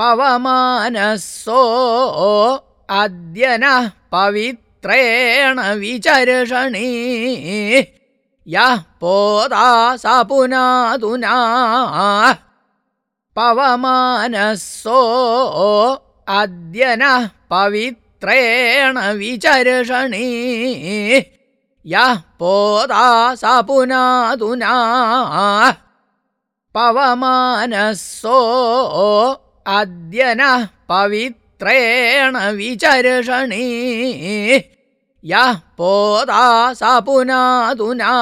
पवमानसो अद्य नः पवित्रेण विचर्षणि। यः पोदा स पवमानसो अद्य नः पवित्रेण विचर्षणि। यः पोदा स पुनादुना पवमानसो अद्य नः पवित्रेण विचर्षणि। यः पोदा स पुनादुना